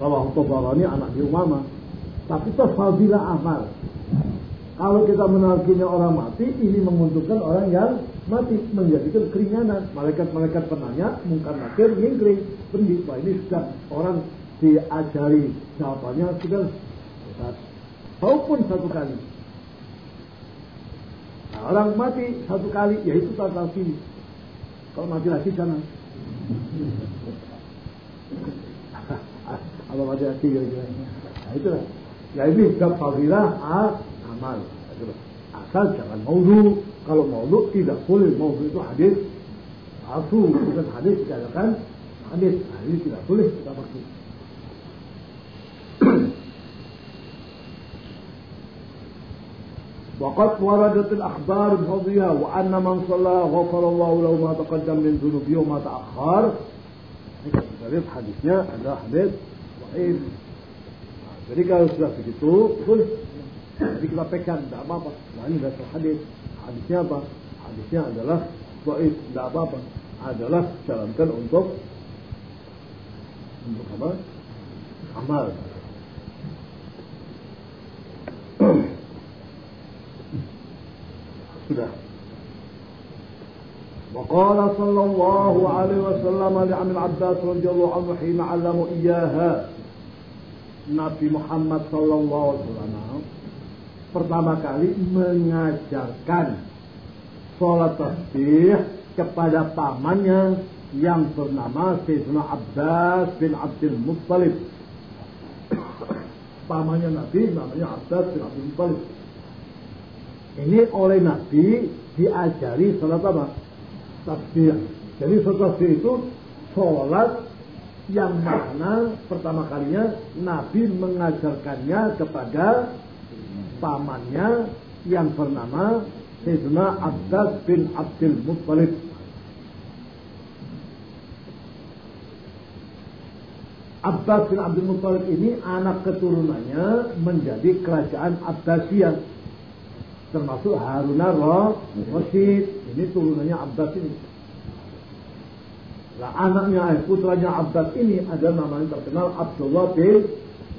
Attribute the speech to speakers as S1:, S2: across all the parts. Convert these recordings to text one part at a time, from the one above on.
S1: Rawah Tabarani anak di Umama. Tapi itu fadilah amal. Kalau kita menarkinya orang mati, ini menguntungkan orang yang mati menjadikan keringanan. Malaikat-malaikat penanya, mungkar nakir, ngingkring. Pendi, wah ini sudah orang diajari jawabannya sudah Ustaz. Walaupun satu kali. Nah, orang mati satu kali, yaitu tata sini. Kalau mati lagi jangan. Kalau mati lagi kira-kira. Nah itu lah. Ya ini bab fadilah amal. Asal jangan maulu. Kalau maulu tidak boleh. Maulu itu hadis palsu. Bukan hadis dikatakan hadis. Nah, ini tidak boleh kita pakai. وقد وردت الأخبار بفضلها وأن من صلى غفر الله له ما تقدم من ذنوبه وما تأخر Hadis hadisnya adalah hadis wahid. Nah, jadi kalau sudah begitu, boleh. Jadi kita pegang, tidak apa-apa. Nah ini dasar hadis. Hadisnya apa? Hadisnya adalah wahid, tidak apa-apa. Adalah jalankan untuk untuk apa? Amal. sudah. وقال صلى الله عليه وسلم لعم العباس رضي الله عنه حين علموا إياها Nabi Muhammad Sallallahu Alaihi Wasallam pertama kali mengajarkan sholat tasbih kepada pamannya yang bernama Sayyidina Abbas bin Abdul Muttalib. pamannya Nabi namanya Abbas bin Abdul Muttalib. Ini oleh Nabi diajari sholat apa? Tasbih. Jadi tasbih itu sholat yang mana pertama kalinya Nabi mengajarkannya kepada pamannya yang bernama Sayyidina Abbas bin Abdul Muttalib. Abbas bin Abdul Muttalib ini anak keturunannya menjadi kerajaan Abbasiyah termasuk Harun Rasid ini turunannya Abbas ini Nah anaknya eh, putranya Abbas ini ada namanya terkenal Abdullah bin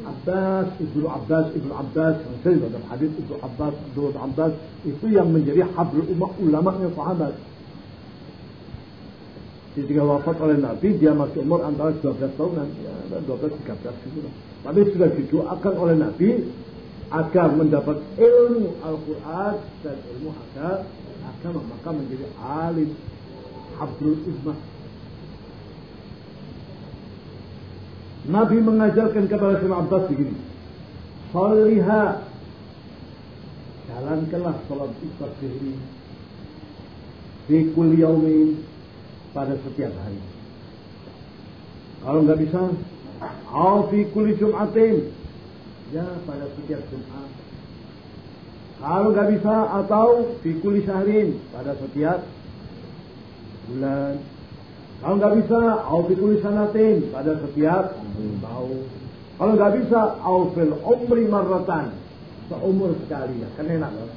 S1: Abbas, Ibnu Abbas, Ibnu Abbas, saya dalam hadis Ibnu Abbas, bin Abbas itu yang menjadi habrul umat ulamanya sahabat. Ketika wafat oleh Nabi, dia masih umur antara 12 tahunan, ya, 12 13 gitu. Tapi sudah didoakan oleh Nabi agar mendapat ilmu Al-Quran dan ilmu agama, agama maka menjadi alim habrul ummah Nabi mengajarkan kepada Sayyidina Abbas begini. Salliha. Jalankanlah salat istasbih ini. Di kul yaumin. Pada setiap hari. Kalau nggak bisa. Au fi kulli jum'atin. Ya pada setiap Jumat. Kalau nggak bisa atau fi kulli syahrin. Pada setiap bulan. Kalau nggak bisa, au sanatin pada setiap tahun. Kalau nggak bisa, au fil umri marratan seumur sekali ya, kan enak loh.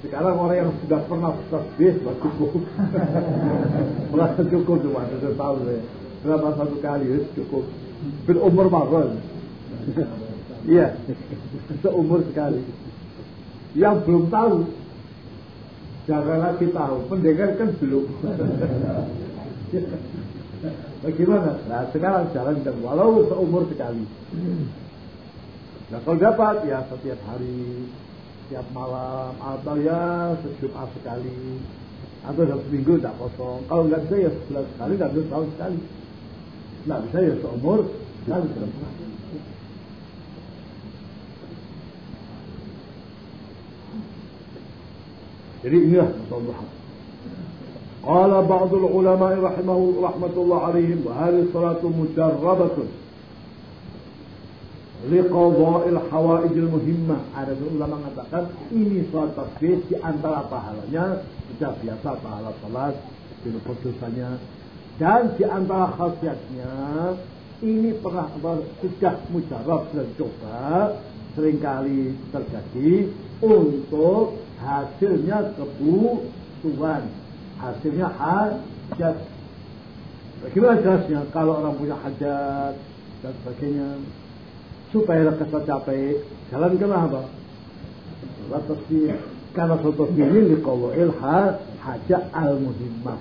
S1: Sekarang orang yang sudah pernah tasbih sudah cukup. Merasa cukup cuma satu tahun ya. Berapa satu kali ya cukup. Fil umur marratan. Iya, seumur sekali. Yang belum tahu, Jangan lagi tahu, pendengar kan belum. Bagaimana? Nah sekarang jalan dan walau seumur sekali. Nah kalau dapat ya setiap hari, setiap malam, atau ya sejumat sekali, atau dalam seminggu tidak kosong. Kalau nggak bisa ya sebulan sekali, nggak bisa tahun sekali. Nggak bisa ya seumur sekali. Jadi inilah Allah. Qala ba'dul ulama rahimahu rahmatullah alaihim wa hadhihi salatu mujarrabatun liqada'il hawaijil muhimmah. Ada ulama mengatakan ini salat tasbih di antara pahalanya sudah biasa pahala salat bila dosanya dan di antara khasiatnya ini pernah sudah mujarab dan coba sering kali terjadi untuk hasilnya kebutuhan hasilnya hajat bagaimana jelasnya kalau orang punya hajat dan sebagainya. Supaya lekas tercapai, jalan kenapa? Lantas karena soto ini liqawil hajat al-muhimmah.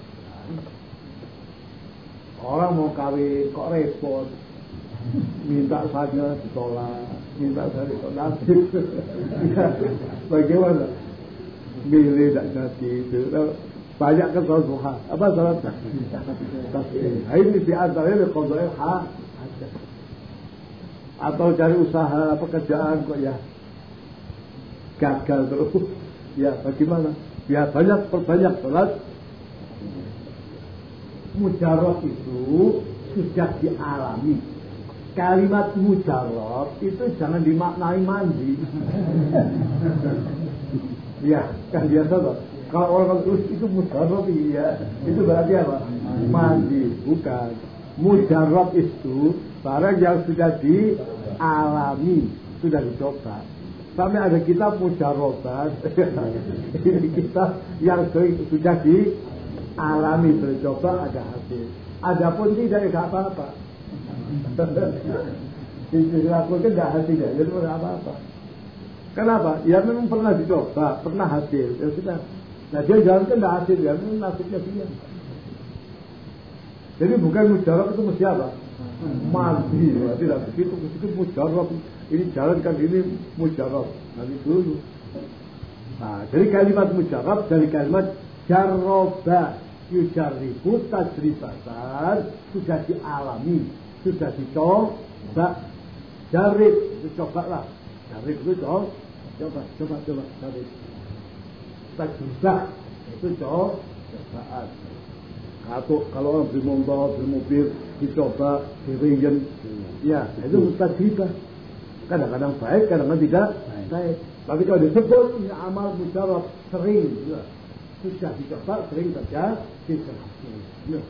S1: Orang mau kawin kok repot, minta saja ditolak, minta saja ditolak. Bagaimana? Milih tak jadi itu. Banyak duha. Apa tasbih? Ini di antaranya liqawil hajat. Atau cari usaha pekerjaan kok ya gagal terus Ya bagaimana? Ya banyak perbanyak sholat. Mujarab itu sudah dialami. Kalimat mujarab itu jangan dimaknai mandi. ya, kan biasa toh. Kalau orang terus itu mujarab iya, itu berarti apa? Mandi, bukan. Mujarab itu barang yang sudah dialami, sudah dicoba. Sampai ada kitab mujarobat. Ini kitab yang sudah dialami bercoba ada hasil. Adapun tidak ya apa-apa. Dilakukan tidak hasil ya, jadi apa-apa. Kenapa? Ya memang pernah dicoba, pernah hasil. Ya sudah. Nah dia jalankan tidak hasil ya, memang nasibnya dia. Jadi bukan mujarab itu mesti apa? Mandi, tidak begitu, begitu mujarab ini jalankan ini mujarab nanti dulu nah dari kalimat mujarab dari kalimat jaroba yujaribu tajribatan sudah dialami sudah dicoba jarib itu coba lah jarib itu coba coba coba coba jarib tajribah itu coba cobaan. Atau kalau orang beli motor beli mobil dicoba diringen ya itu tajribah Kadang-kadang baik, kadang-kadang tidak. Baik. Tapi kalau disebut ini amal mujarab sering, ya. sudah dicoba sering terjadi. Ya.